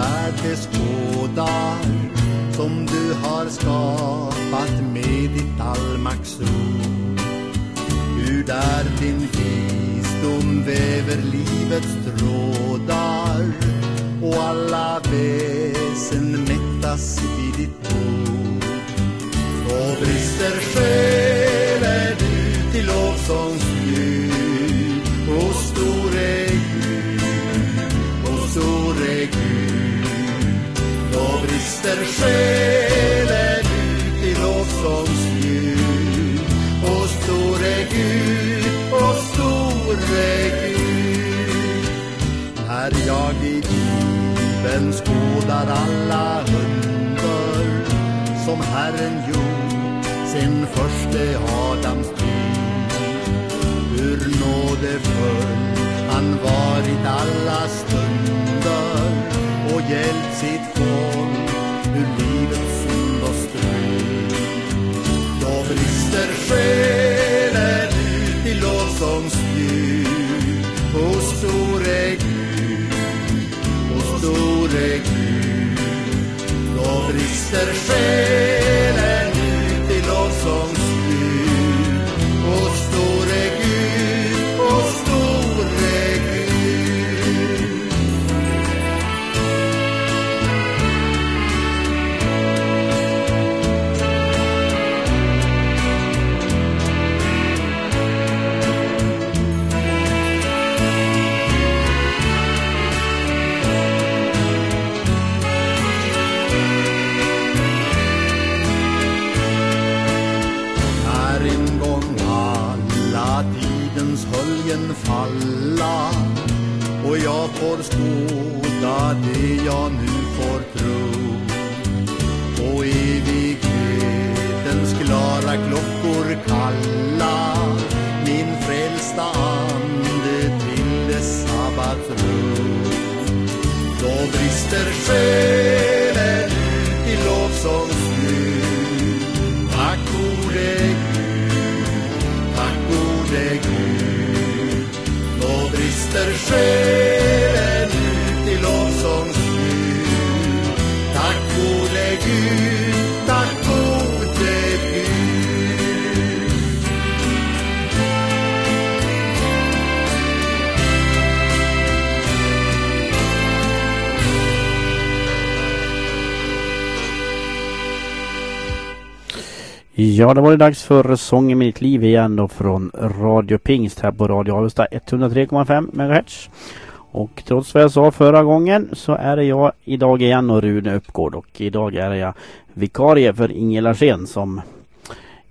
värld som du har skapat med ditt allmaktsord. Hur där din visdom väver livets trådar och alla väsen mättas vid ditt bord. Då brister själen själen ut i lovsångsljud och store Gud, och store Gud. När jag i Bibeln skådar alla under som Herren gjort sin förste Adams tid. Hur nådefull han varit alla stunder och hjälpt sitt själen ut i lovsångsljud O store Gud, o store Gud. Då brister själen jag nu Ja, då var det dags för Sång i mitt liv igen då från Radio Pingst här på Radio Avesta 103,5 MHz. Och trots vad jag sa förra gången så är det jag idag igen och Rune Uppgård och idag är jag vikarie för Inge Larsén som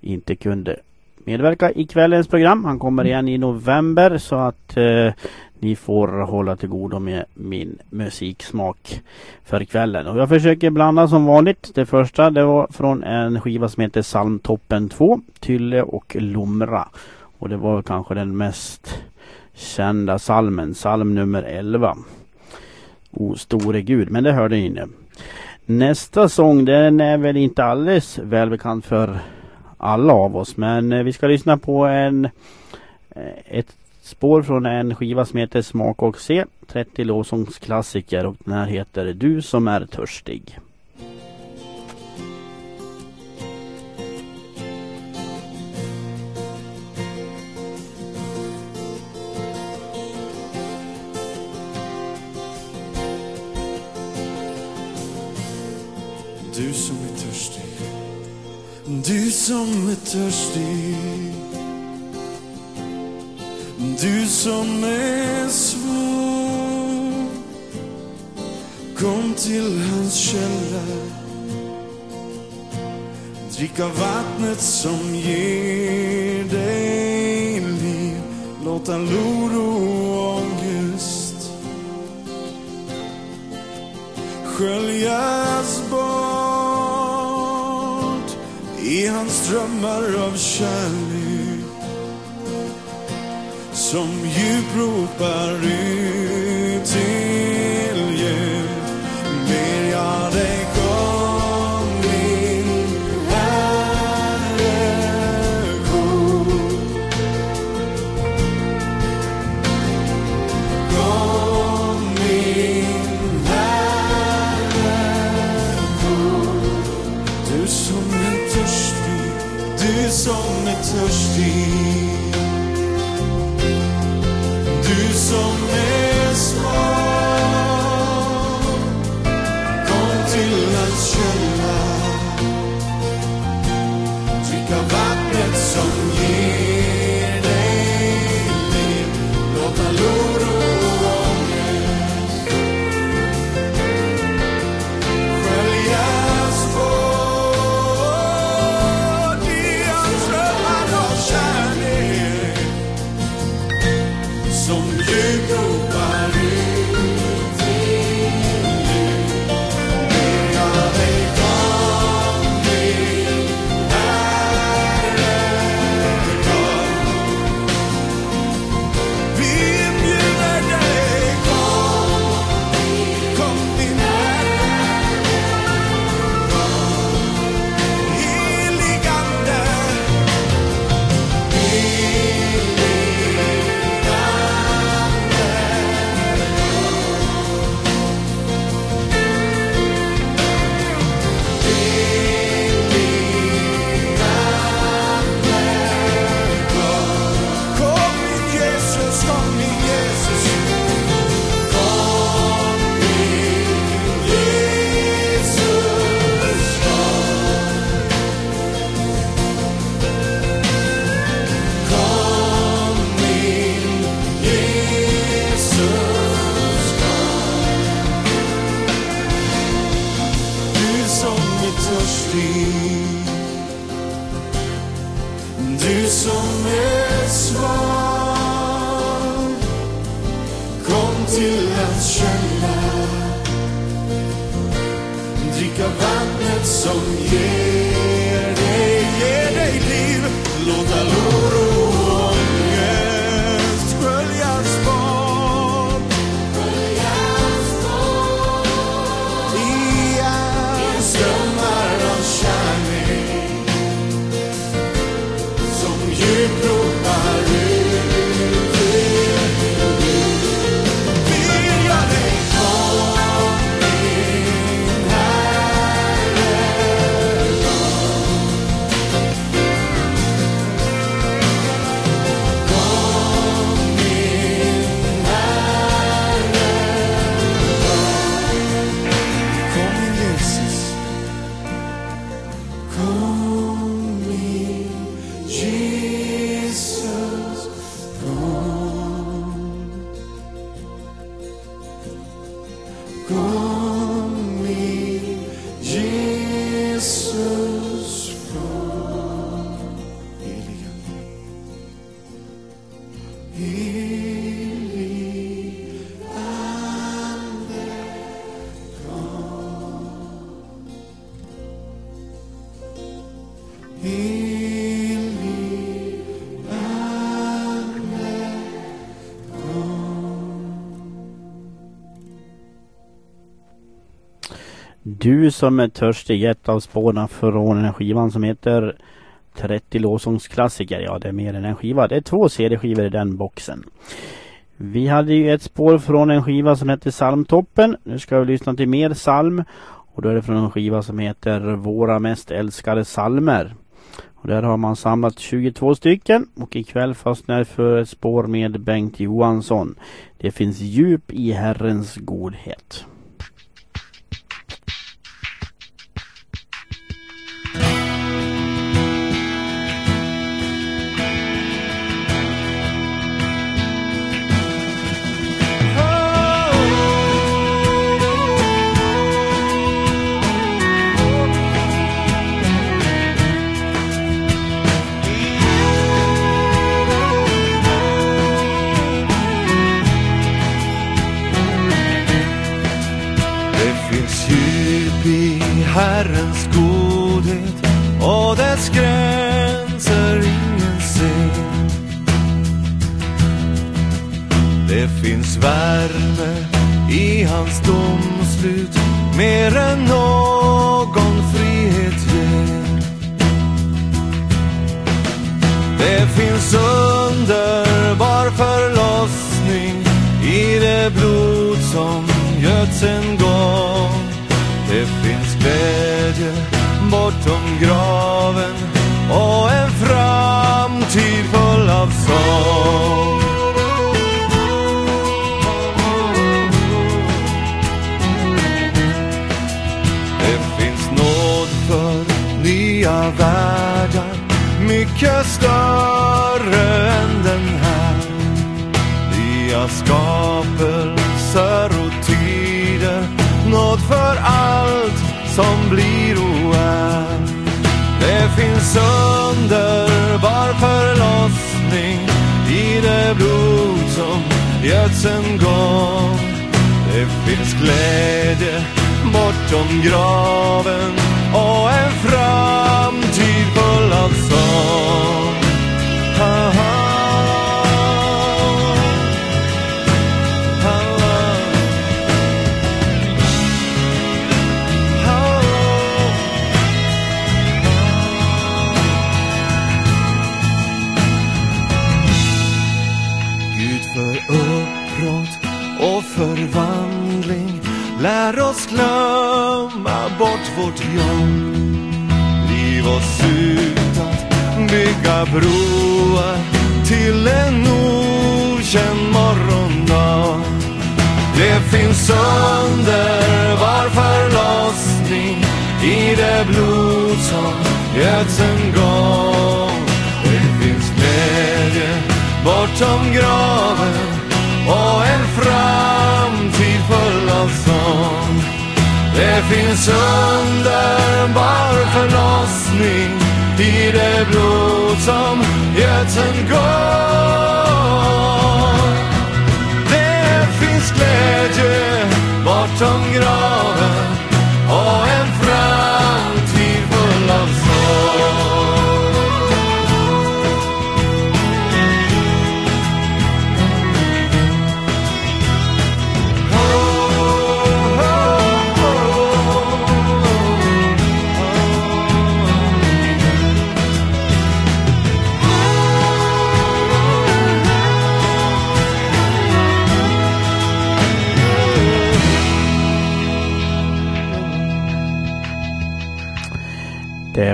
inte kunde medverka i kvällens program. Han kommer igen i november så att eh, ni får hålla till godo med min musiksmak för kvällen. Och jag försöker blanda som vanligt. Det första det var från en skiva som heter Psalmtoppen 2, Tylle och Lomra. Och det var kanske den mest kända salmen, psalm nummer 11. O store Gud, men det hörde ni nu. Nästa sång den är väl inte alldeles välbekant för alla av oss men eh, vi ska lyssna på en eh, ett spår från en skiva som heter Smak och se 30 lovsångsklassiker och den här heter Du som är törstig. Du som är törstig, du som är törstig. Du som är svår, kom till hans källa. Drick av vattnet som ger dig liv. Låt all oro och ångest sköljas bort i hans drömmar av kärlek som djup ropar ut till djup. Ber jag dig kom min Herre kom. Kom min Herre kom. Du som är törstig, du som är törstig. so du som är törstig, ett av spåren från den här skivan som heter 30 lovsångsklassiker. Ja, det är mer än en skiva. Det är två CD-skivor i den boxen. Vi hade ju ett spår från en skiva som heter Salmtoppen. Nu ska vi lyssna till mer salm. Och då är det från en skiva som heter Våra mest älskade salmer. Och där har man samlat 22 stycken och ikväll fastnar för ett spår med Bengt Johansson. Det finns djup i Herrens godhet. Lär oss glömma bort vårt jag Liv oss ut att bygga broar till en okänd morgondag. Det finns underbar förlossning i det blod som göds en gång. Det finns glädje bortom graven och en framtid full av sorg. Det finns underbar förlossning i det blod som getts en gång. Det finns glädje bortom graven och en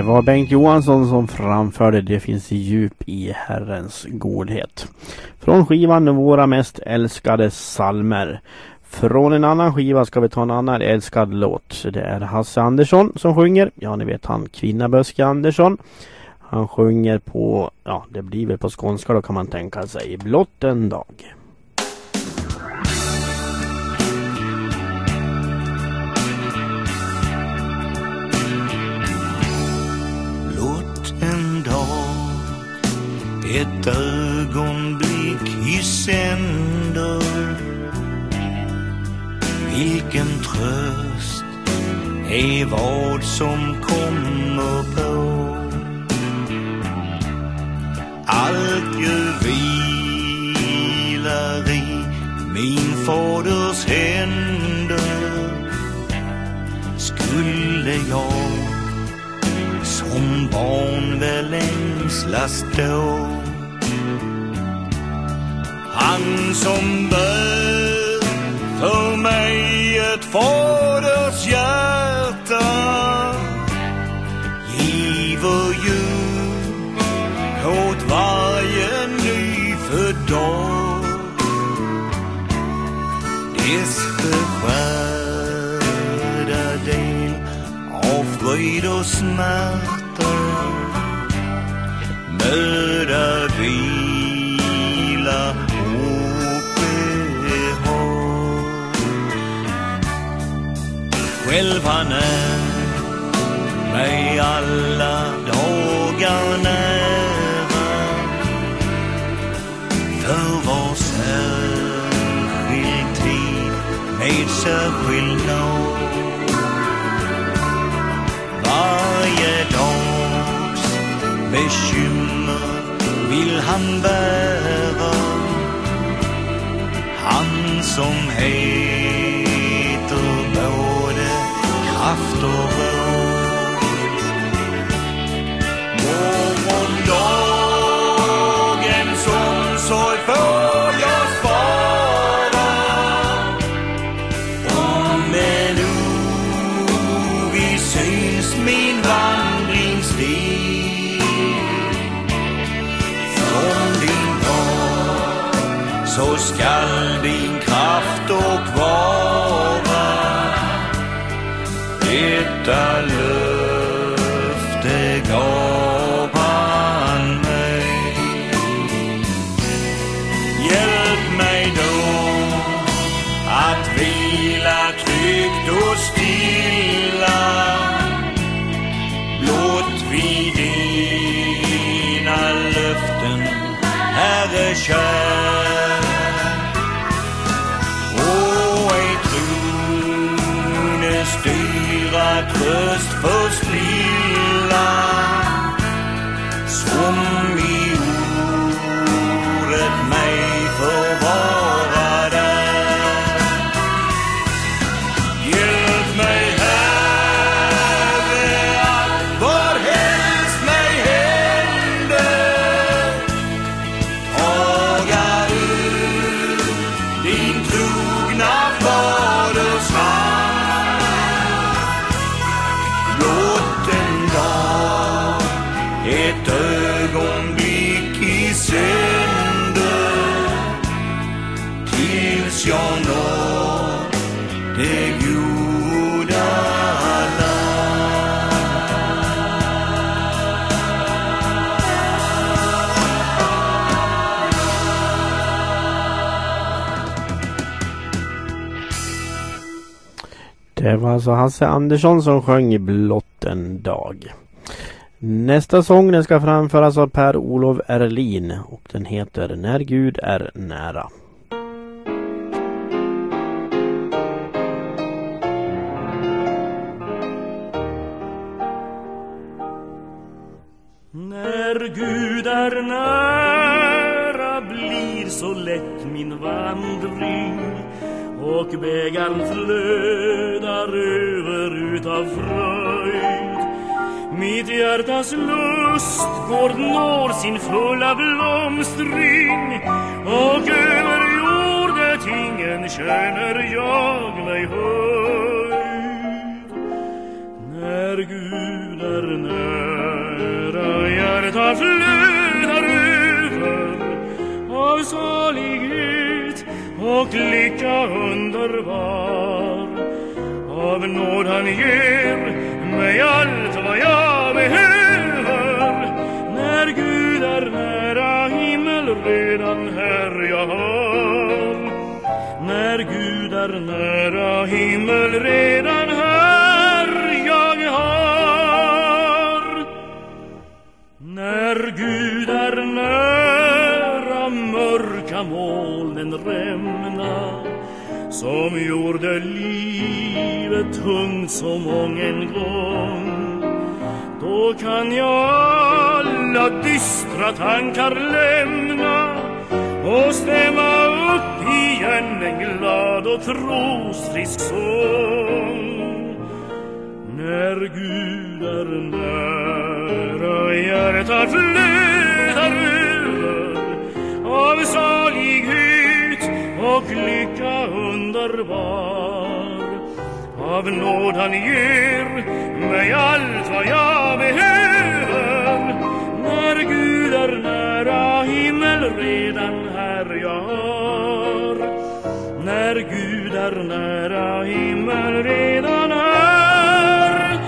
var Bengt Johansson som framförde Det finns djup i Herrens godhet. Från skivan Våra mest älskade salmer. Från en annan skiva ska vi ta en annan älskad låt. Det är Hasse Andersson som sjunger. Ja, ni vet han Kvinnaböske Andersson. Han sjunger på, ja det blir väl på skånska då kan man tänka sig, Blott en dag. Ett ögonblick i sänder. Vilken tröst är vad som kommer på. Allt ju vilar i min faders händer. Skulle jag som barn väl ängslas då? Han som bär för mig ett faders hjärta. Giver ju åt varje nyfödd dag. Dess beskärda del av fröjd och smärta. Möda, Han är mig alla dagar nära. För var särskild tid med särskild nåd varje dags bekymmer vill han bära. Han som heter after Det var alltså Hasse Andersson som sjöng i Blott en dag. Nästa sång den ska framföras av Per-Olof Erlin och den heter När Gud är nära. När Gud är nära blir så lätt min vandring och bägaren flöd över fröjd. Mitt hjärtas lustgård når sin fulla blomstring och över jordetingen känner jag mig höjd. När Gud är nära hjärta flödar över av salighet och lycka underbar. Av nåd han ger mig allt vad jag behöver. När Gud är nära himmel redan här jag har. När Gud är nära himmel redan här jag har. När Gud är nära mörka molnen rämna som gjorde livet tungt så mången gång då kan jag alla dystra tankar lämna och stämma upp igen en glad och trosfrisk sång. När Gud är nära hjärtat underbar. Av nåd han ger mig allt vad jag behöver. När Gud är nära himmel redan här jag har. När Gud är nära himmel redan här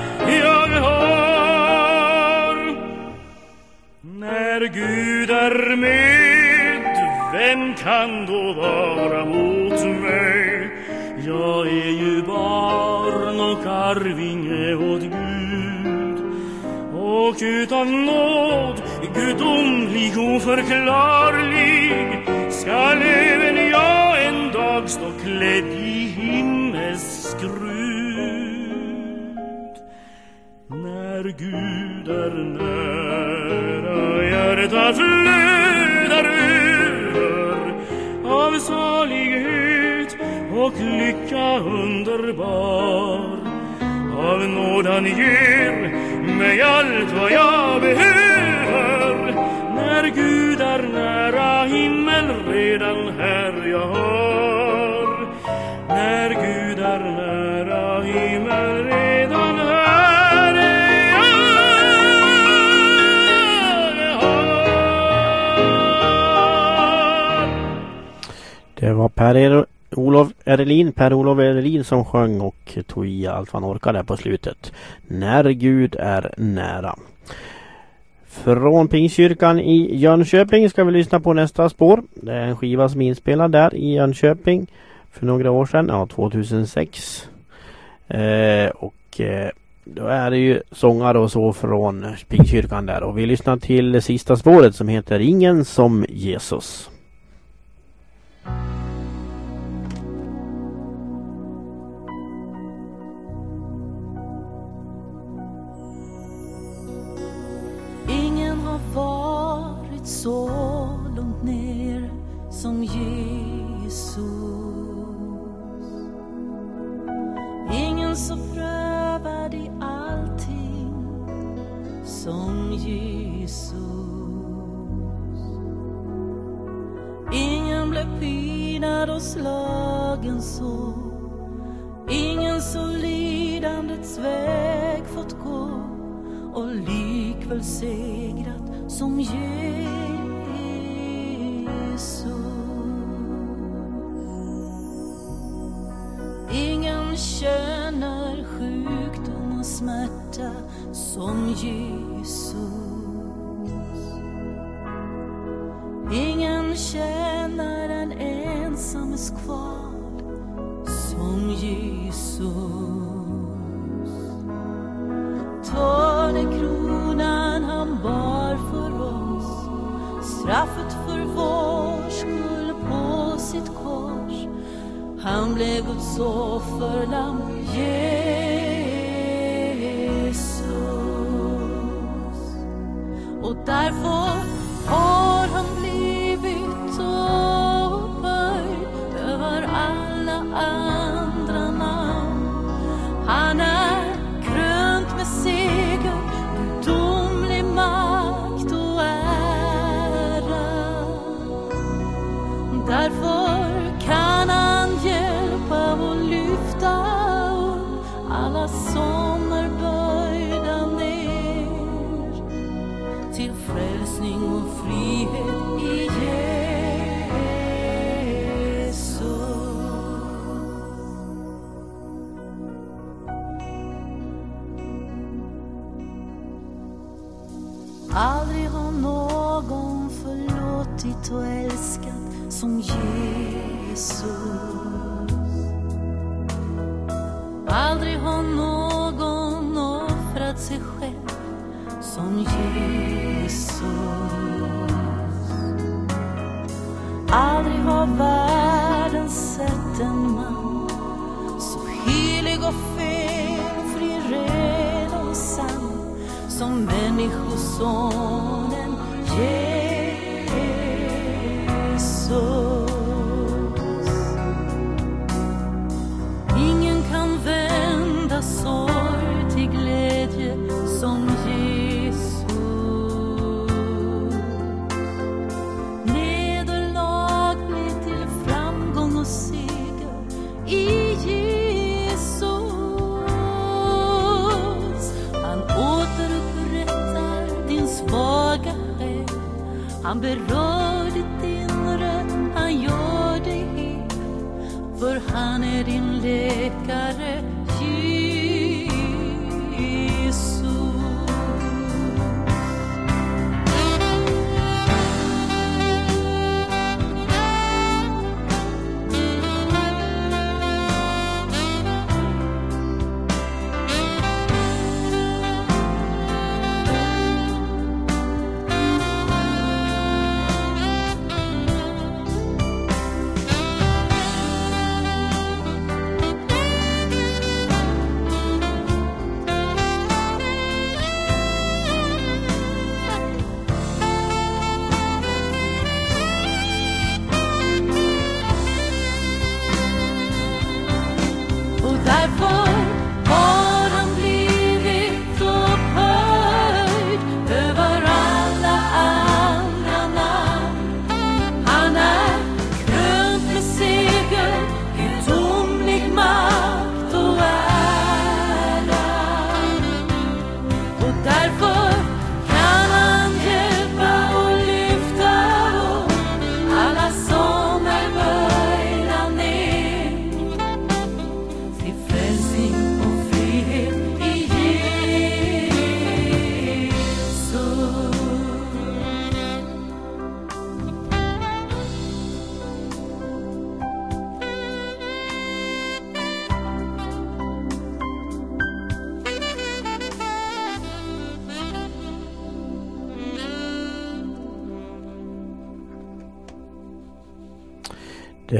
jag har. När Gud är med, vem kan då vara arvinge åt Gud och utan nåd, gudomlig oförklarlig skall även jag en dag stå klädd i himmelskrud. När Gud är nära hjärtat flödar över av salighet och lycka underbar. Av nådan ger mig allt vad jag behöver. När Gud är nära himmel redan här jag har. När Gud är nära himmel redan här jag har. Det var Per Olof Erlin, Per-Olof Erlin som sjöng och tog i allt vad han orkade på slutet. När Gud är nära. Från Pingstkyrkan i Jönköping ska vi lyssna på nästa spår. Det är en skiva som är inspelad där i Jönköping för några år sedan, ja 2006. Eh, och eh, då är det ju sångare och så från Pingstkyrkan där och vi lyssnar till sista spåret som heter Ingen som Jesus. Ingen så lidandets väg fått gå och likväl segrat som Jesus. Ingen känner sjukdom och smärta som Jesus. Ingen känner en ensames kval Jesus. Törnekronan han bar för oss, straffet för vår skull på sitt kors. Han blev Guds offerlamm, Jesus. Och därför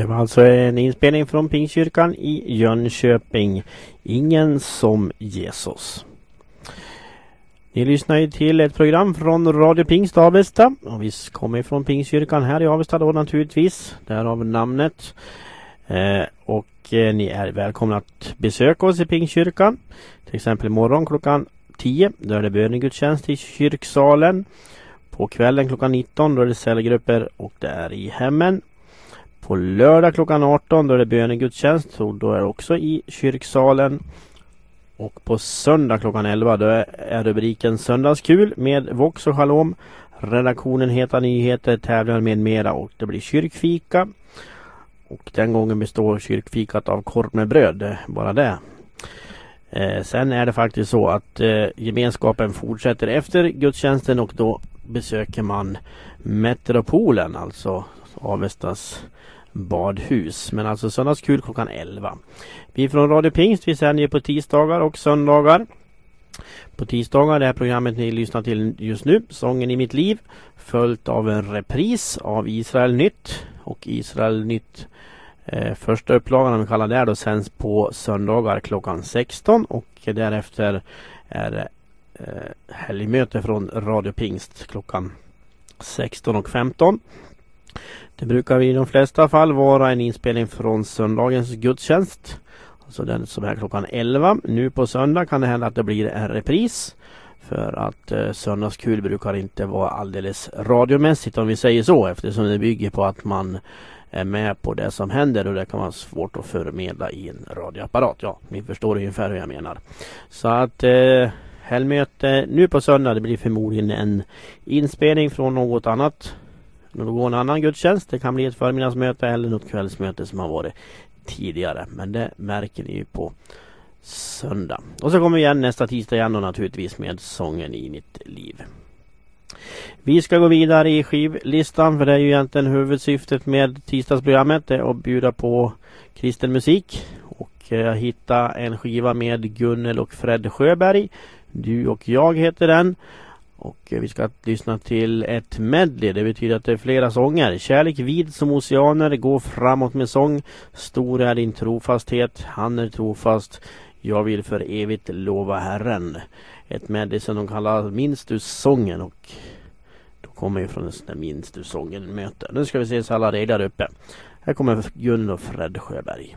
var alltså en inspelning från Pingstkyrkan i Jönköping. Ingen som Jesus. Ni lyssnar ju till ett program från Radio Pingst Avesta. Och vi kommer från Pingstkyrkan här i Avesta då naturligtvis. Därav namnet. Eh, och eh, ni är välkomna att besöka oss i Pingstkyrkan. Till exempel imorgon klockan 10. Då är det bönegudstjänst i kyrksalen. På kvällen klockan 19 då är det cellgrupper och det är i hemmen. På lördag klockan 18 då är det bönegudstjänst och då är det också i kyrksalen. Och på söndag klockan 11 då är rubriken Söndagskul med Vox och Shalom. Redaktionen Heta Nyheter, tävlingar med mera och det blir kyrkfika. Och den gången består kyrkfikat av korv med bröd, bara det. Eh, sen är det faktiskt så att eh, gemenskapen fortsätter efter gudstjänsten och då besöker man Metropolen, alltså Avestas badhus. Men alltså söndagskul klockan 11. Vi från Radio Pingst vi sänder på tisdagar och söndagar. På tisdagar, det här programmet ni lyssnar till just nu, Sången i mitt liv. Följt av en repris av Israel Nytt. Och Israel Nytt eh, första upplagan om vi kallar det då sänds på söndagar klockan 16 och därefter är det eh, helgmöte från Radio Pingst klockan 16 och 15. Det brukar i de flesta fall vara en inspelning från söndagens gudstjänst. Alltså den som är klockan 11. Nu på söndag kan det hända att det blir en repris. För att eh, söndagskul brukar inte vara alldeles radiomässigt om vi säger så eftersom det bygger på att man är med på det som händer och det kan vara svårt att förmedla i en radioapparat. Ja, ni förstår ungefär hur jag menar. Så att eh, helgmöte nu på söndag det blir förmodligen en inspelning från något annat någon annan gudstjänst. Det kan bli ett förmiddagsmöte eller något kvällsmöte som har varit tidigare. Men det märker ni ju på söndag. Och så kommer vi igen nästa tisdag igen och naturligtvis med sången i mitt liv. Vi ska gå vidare i skivlistan för det är ju egentligen huvudsyftet med tisdagsprogrammet. Det är att bjuda på kristen musik. Och eh, jag hittade en skiva med Gunnel och Fred Sjöberg. Du och jag heter den. Och eh, vi ska lyssna till ett medley. Det betyder att det är flera sånger. Kärlek vid som oceaner, gå framåt med sång. Stor är din trofasthet, han är trofast. Jag vill för evigt lova Herren. Ett medley som de kallar Minns du sången och då kommer ju från en sån där Minns du sången möte. Nu ska vi se så alla där uppe. Här kommer Gun och Fred Sjöberg.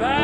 bye.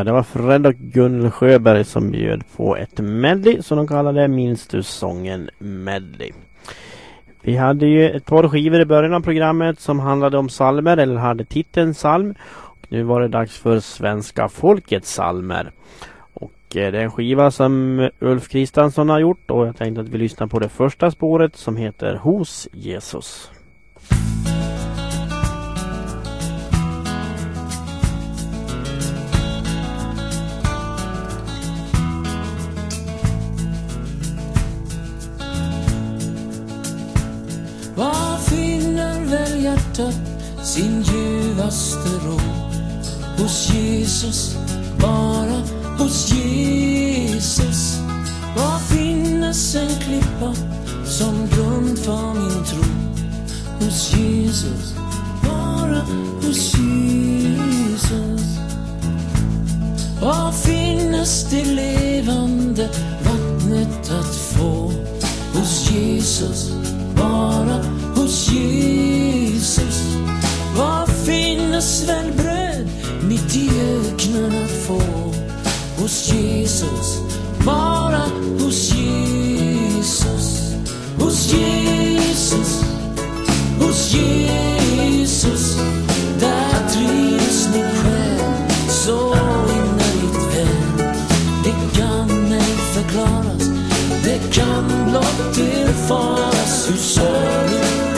Ja, det var Fred och Gunnel Sjöberg som bjöd på ett medley som de kallade Minns du sången medley. Vi hade ju ett par skivor i början av programmet som handlade om salmer eller hade titeln psalm. Och nu var det dags för svenska folkets salmer. Och eh, det är en skiva som Ulf Kristiansson har gjort och jag tänkte att vi lyssnar på det första spåret som heter Hos Jesus. Hjärta sin ljuvaste ro? Hos Jesus, bara hos Jesus. Var finnes en klippa som grund för min tro? Hos Jesus, bara hos Jesus. Var finnes det levande vattnet att få? Hos Jesus, bara hos Jesus. Var finnes väl bröd mitt i öknen att få? Hos Jesus, bara hos Jesus. Hos Jesus, hos Jesus. Där trivs min själ så innerligt väl. Det kan ej förklaras, det kan blott erfaras hur sorgligt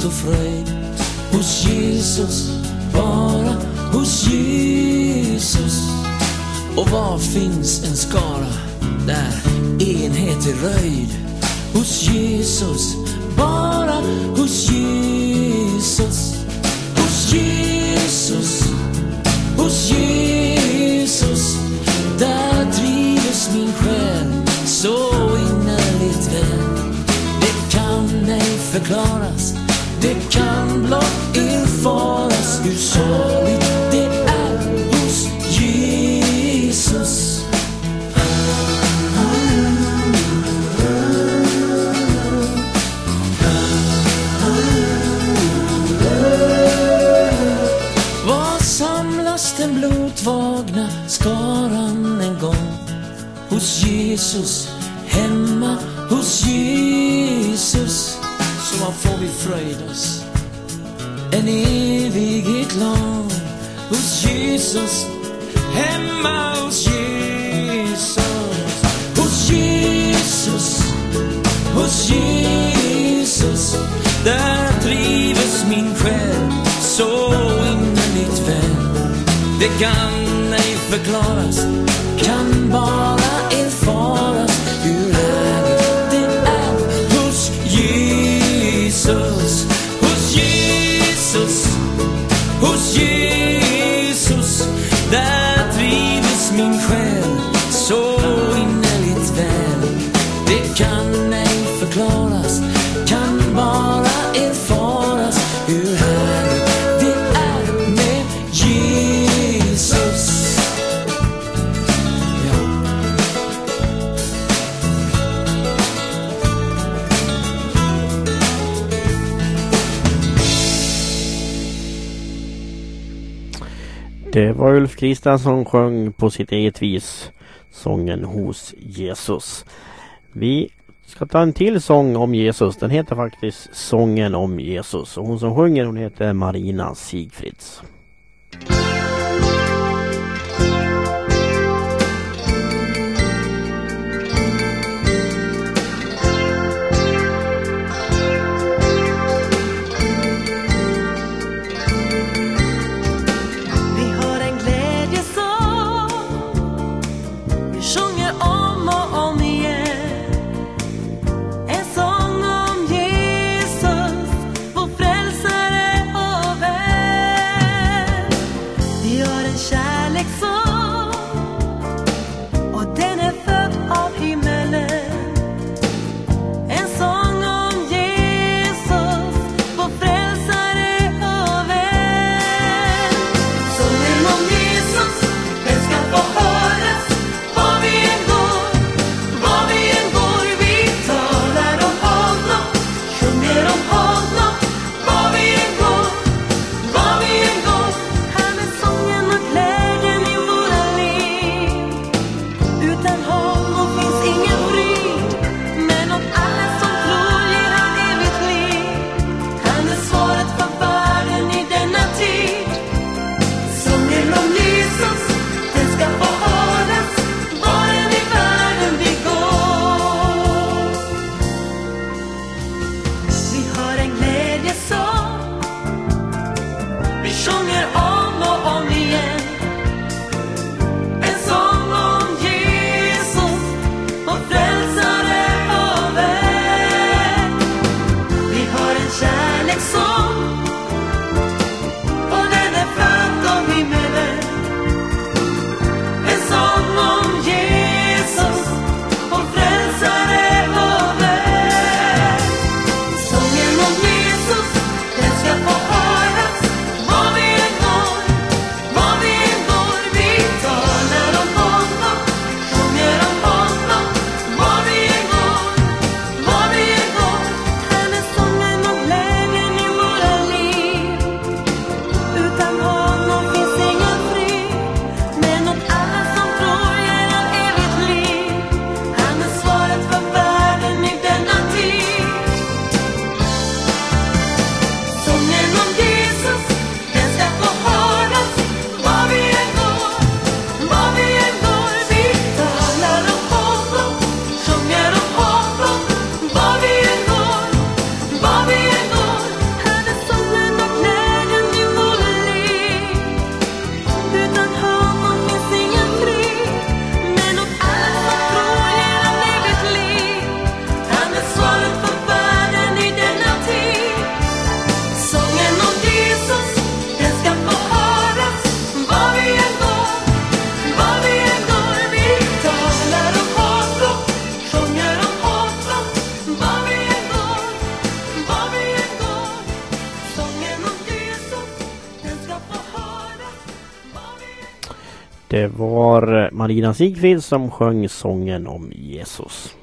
fullhet och fröjd? Hos Jesus, bara hos Jesus. Och var finns en skara där enhet är röjd? Hos Jesus, bara hos Jesus. Hos Jesus, hos Jesus. Där trivs min själ så innerligt väl. Det kan ej förklaras, det kan blott erfaras hur saligt det är hos Jesus. Var samlas den blodvagna skaran en gång? Hos Jesus, hemma hos Jesus. Så var får vi fröjdas en evighet lång. Hos Jesus, hemma hos Jesus. Hos Jesus, hos Jesus. Där trivs min själ så innerligt väl. Det kan ej förklaras, kan bara Det var Ulf Kristersson sjöng på sitt eget vis sången Hos Jesus. Vi ska ta en till sång om Jesus. Den heter faktiskt Sången om Jesus. Och hon som sjunger hon heter Marina Sigfrids. Marina Sigfrid som sjöng sången om Jesus.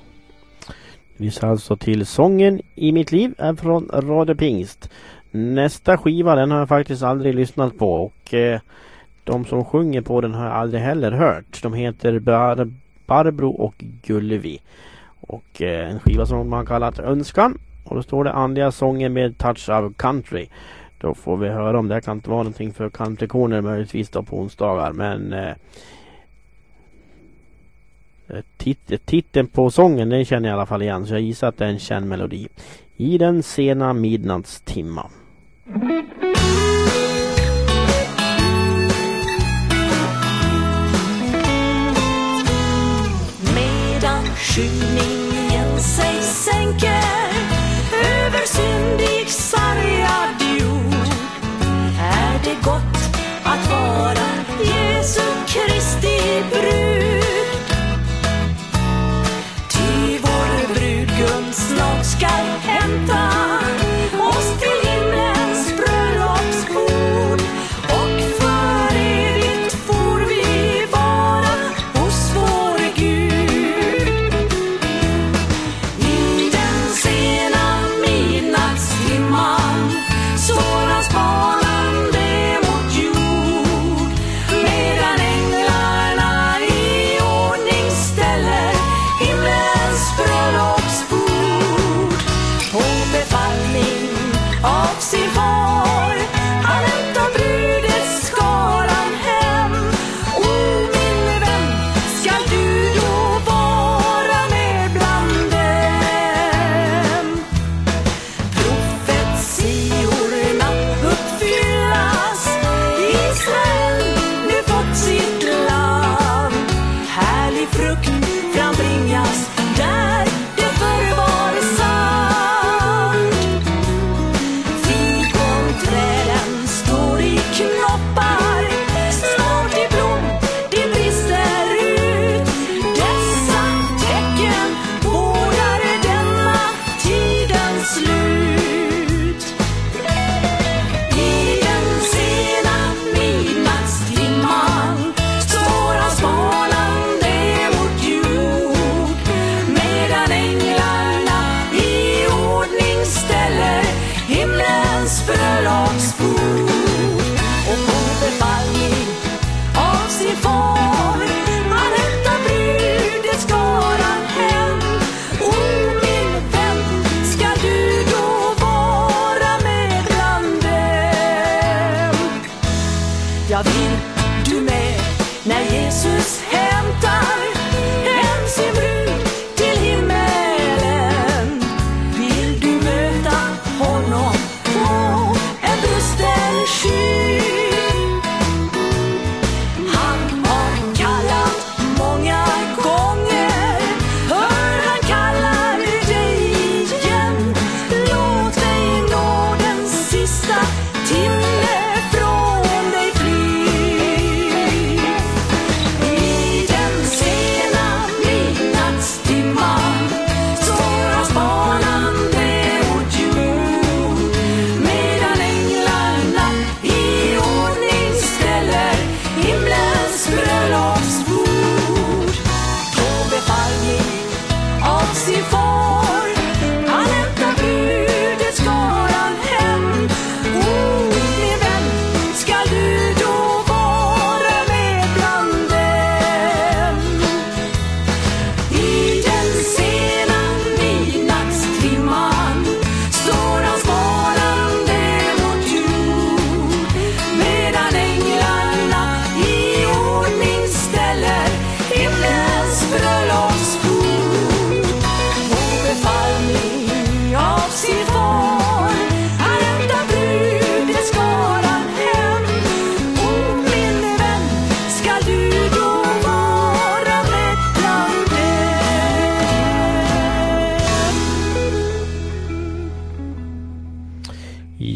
Vi ser alltså till sången I mitt liv är från Radio Pingst. Nästa skiva den har jag faktiskt aldrig lyssnat på och eh, de som sjunger på den har jag aldrig heller hört. De heter Bar Barbro och Gullevi. Och eh, en skiva som man kallat Önskan. Och då står det andliga sånger med touch av country. Då får vi höra om det kan inte vara någonting för countrykoner möjligtvis då på onsdagar men eh, Eh, tit titeln på sången den känner jag i alla fall igen så jag gissar att det är en känd melodi. I den sena midnattstimma. Medan skymning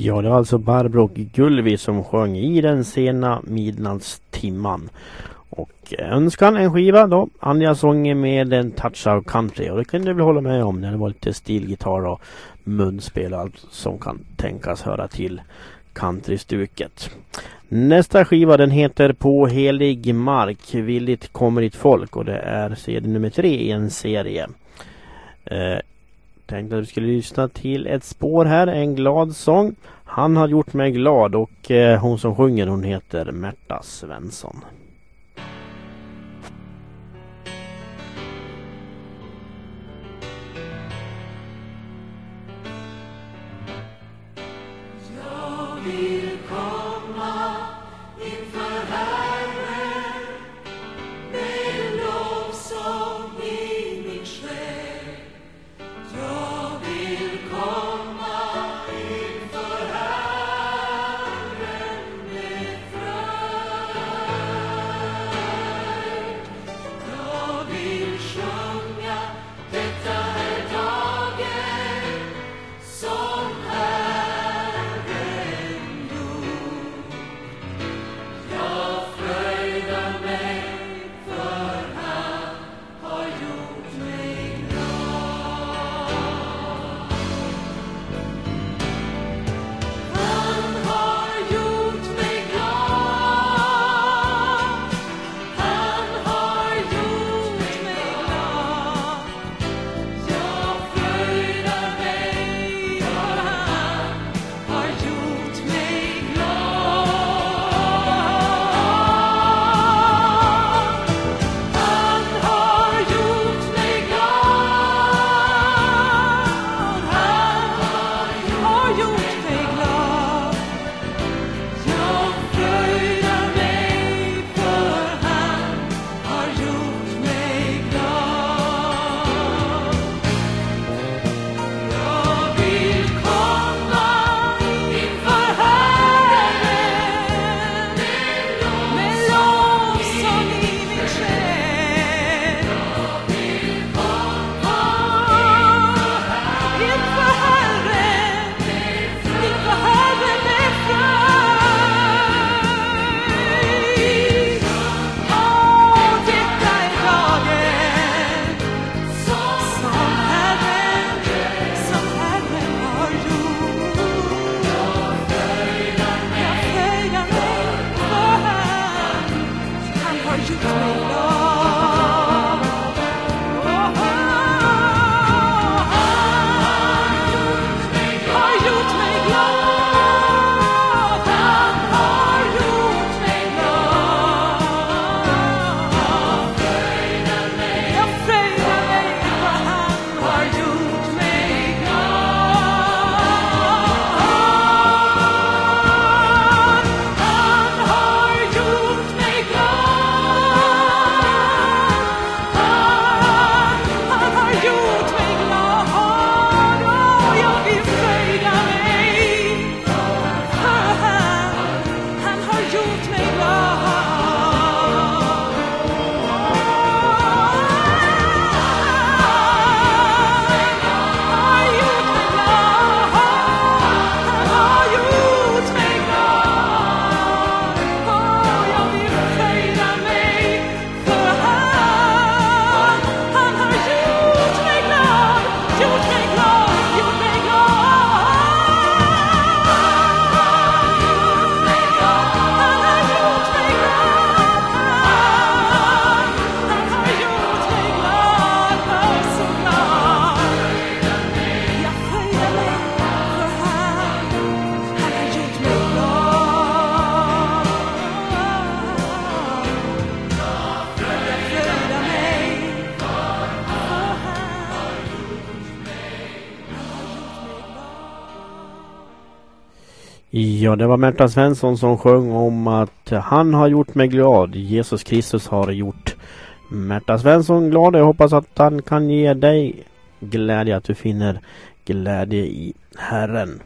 Ja, det var alltså Barbro och Gulvi som sjöng i den sena midnattstimman. Och önskan en skiva då. Anja sånger med en touch av country. Och det kunde du väl hålla med om när det var lite stilgitarr och munspel och allt som kan tänkas höra till countrystuket. Nästa skiva den heter På helig mark. Villigt kommer ditt folk och det är CD nummer tre i en serie. Eh, tänkte att vi skulle lyssna till ett spår här, en glad sång. Han har gjort mig glad och eh, hon som sjunger hon heter Märta Svensson. Herren Ja, det var Märta Svensson som sjöng om att han har gjort mig glad. Jesus Kristus har gjort Märta Svensson glad. Jag hoppas att han kan ge dig glädje, att du finner glädje i Herren.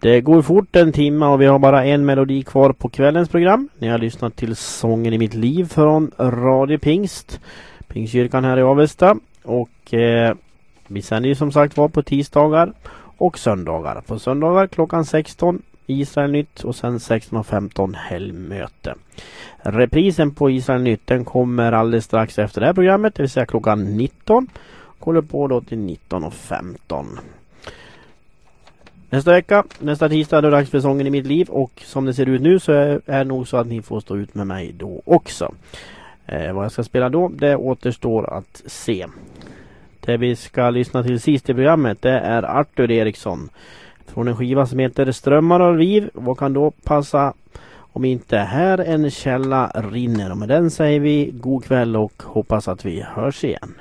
Det går fort en timme och vi har bara en melodi kvar på kvällens program. Ni har lyssnat till Sången i mitt liv från Radio Pingst. Pingstkyrkan här i Avesta. Och eh, vi sänder ju som sagt var på tisdagar och söndagar. På söndagar klockan 16 Israel Nytt och sen 16.15 helgmöte. Reprisen på Israel Nytt den kommer alldeles strax efter det här programmet, det vill säga klockan 19. Håller på då till 19.15. Nästa vecka, nästa tisdag, då är det dags för sången i mitt liv och som det ser ut nu så är det nog så att ni får stå ut med mig då också. Eh, vad jag ska spela då, det återstår att se. Det vi ska lyssna till sist i programmet det är Arthur Eriksson. Från en skiva som heter Strömmar och liv. Vad kan då passa om inte Här en källa rinner. Och med den säger vi god kväll och hoppas att vi hörs igen.